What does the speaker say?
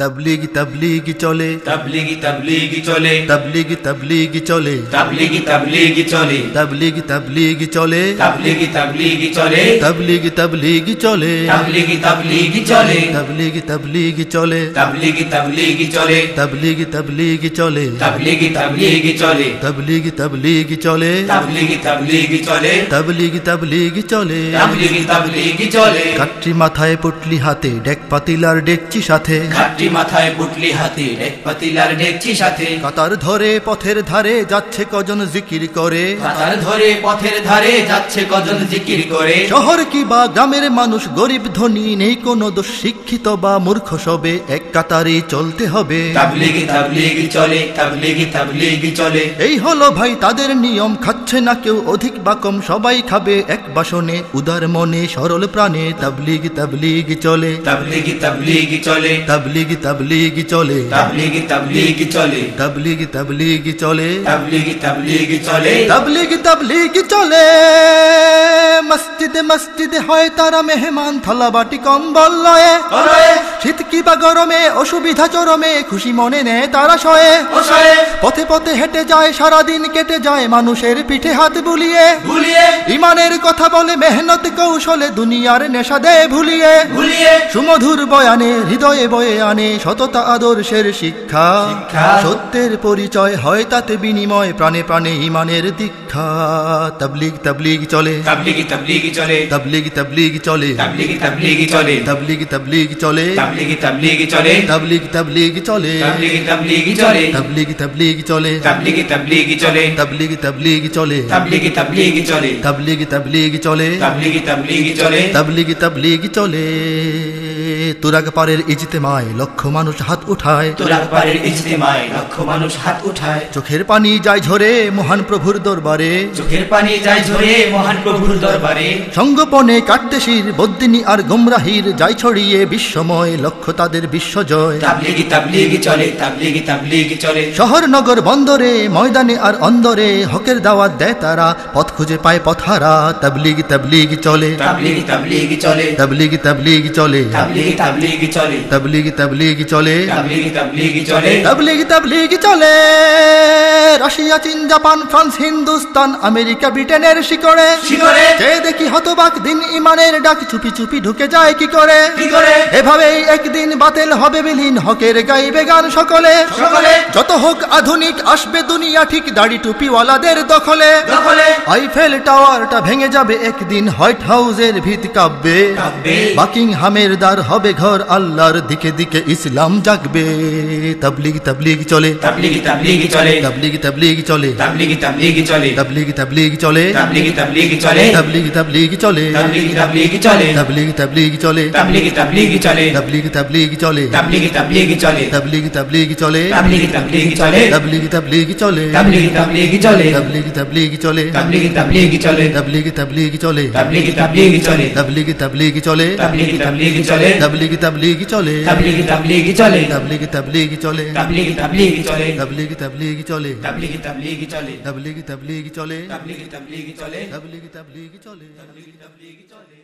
তবলিগ তবলিগ চলে তাবলিগি তাবলিগি চলে তবলিগ তবলিগ চলে তাবলিগি তাবলিগি চলে তবলিগ তবলিগ চলে তাবলিগি তাবলিগি চলে তবলিগ তবলিগ চলে তাবলিগি তাবলিগি চলে তবলিগ তবলিগ চলে তাবলিগি তাবলিগি চলে তবলিগ তবলিগ চলে তাবলিগি তাবলিগি চলে তবলিগ তবলিগ চলে তাবলিগি তাবলিগি চলে তবলিগ তবলিগ চলে তাবলিগি তাবলিগি চলে কাটরি মাথায় পুটলি হাতে ডেক পাতিলার ডেকচি সাথে ঘাটটি মাথায় পুটলি হাতে এক পাতিলার ডেকছি সাথে। কাতার ধরে পথের ধারে যাচ্ছে কজন জিকির করে। কাতার ধরে পথের ধারে যাচ্ছে কজন জিকির করে। শহর কি বা গ্রামের মানুষ গরিব ধনী নেই কোনো দোষ শিক্ষিত বা মূর্খ সবে এক কাতারে চলতে হবে। তাবলিগি তাবলিগি চলে তাবলিগি তাবলিগি চলে। এই হলো ভাই তাদের নিয়ম খাচ্ছে না কেউ অধিক বা কম সবাই খাবে এক বাসনে। উদার মনে সরল প্রাণে তাবলিগ তাবলিগ চলে। তাবলিগি তাবলিগি চলে। তাবলিগ তাবলিগ চলে। তাবলিগি তাবলিগি চলে। তাবলিগি তাবলিগি চলে। তাবলিগি তাবলিগি চলে। তাবলিগি তাবলিগি চলে। মসজিদে মসজিদে হয় তারা মেহমান থালা বাটি কম্বল লয়ে। শীত কি বা গরমে অসুবিধা চরমে খুশি মনে নেয় তারা শয়ে। পথে পথে হেঁটে যায় সারাদিন কেটে যায় মানুষের পিঠে হাত বুলিয়ে। ইমানের কথা বলে মেহনত কৌশলে দুনিয়ার নেশা দেয় ভুলিয়ে। সুমধুর বয়ানে হৃদয়ে বয়ে আনে সততা আদর্শের শিক্ষা। শিক্ষা। সত্যের পরিচয় হয় তাতে বিনিময় প্রাণে প্রাণে ইমানের দীক্ষা। তাবলিগ তাবলিগ চলে। তাবলিগি তাবলিগি চলে তাবলিগ তাবলিগ চলে তাবলিগি তাবলিগি চলে তাবলিগ তাবলিগ চলে তাবলিগি তাবলিগি চলে তাবলিগ তাবলিগ চলে তাবলিগি তাবলিগি চলে তাবলিগ তাবলিগ চলে তাবলিগি তাবলিগি চলে তাবলিগ তাবলিগ চলে তাবলিগি তাবলিগি চলে তাবলিগ তাবলিগ চলে তাবলিগি তাবলিগি চলে তাবলিগ তাবলিগ চলে তুরাগ পারের ইজতেমায় লক্ষ মানুষ হাত উঠায় তোর আকবরের ইজতেমায় লক্ষ মানুষ হাত উঠায় চোখের পানি যায় ঝরে মহান প্রভুর দরবারে চোখের পানি যায় ঝরে মহান প্রভুর দরবারে সঙ্গপনে কাটতে শির বদ্দিনী আর গোমরাহির যাই ছড়িয়ে বিশ্বময় লক্ষ্য তাদের বিশ্বজয় তাবলিগি তাবলিগি চলে তাবলিগি তাবলিগি চলে। শহর নগর বন্দরে ময়দানে আর অন্দরে হকের দাওয়াত দেয় তারা পথ খুঁজে পায় পথারা তাবলিগ তাবলিগ চলে। তাবলিগি তাবলিগি চলে। তাবলিগ তাবলিগ চলে। তাবলিগি তাবলিগি চলে। তাবলিগ তাবলিগ চলে। তাবলিগি তাবলিগি চলে। তাবলিগ তাবলিগ চলে। রাশিয়া চীন জাপান ফ্রান্স হিন্দুস্তান আমেরিকা ব্রিটেনের শিকড়ে শিকড়ে দেখি হতবাক দিন ইমানের ডাক চুপি চুপি ঢুকে যায় কি করে? কি করে? এভাবেই একদিন বাতিল হবে বিলীন হকের গাইবে গান সকলে। সকলে। যত হোক আধুনিক আসবে দুনিয়া ঠিক দাড়ি টুপিওয়ালাদের দখলে। দখলে। আইফেল টাওয়ারটা ভেঙে যাবে একদিন হোয়াইট হাউসের ভিত কাঁপবে। বাকিংহামের দ্বার হবে ঘর আল্লাহর দিকে দিকে ইসলাম জাগবে। তাবলিগ তাবলিগ চলে। তাবলিগি তাবলিগি চলে। তাবলিগ তাবলিগ চলে। তাবলিগি তাবলিগি চলে। তাবলিগ তাবলিগ চলে। তাবলিগি তাবলিগি চলে। তাবলিগ তাবলিগ চলে তাবলিগি তাবলিগি চলে তাবলিগ তাবলিগ চলে তাবলিগি তাবলিগি চলে তাবলিগ তাবলিগ চলে তাবলিগি তাবলিগি চলে তাবলিগ তাবলিগ চলে তাবলিগি তাবলিগি চলে তাবলিগ তাবলিগ চলে তাবলিগি তাবলিগি চলে তাবলিগ তাবলিগ চলে তাবলিগি তাবলিগি চলে তাবলিগ তাবলিগ চলে তাবলিগি তাবলিগি চলে তাবলিগ তাবলিগ চলে তাবলিগি তাবলিগি চলে তাবলিগ তাবলিগ চলে তাবলিগি তাবলিগি চলে তাবলিগ তাবলিগ চলে তাবলিগি তাবলিগি চলে তাবলিগ তাবলিগ চলে তাবলিগি তাবলিগি চলে তাবলিগ তাবলিগ চলে তাবলিগি তাবলিগি চলে তাবলিগ তাবলিগ চলে তাবলিগি তাবলিগি চলে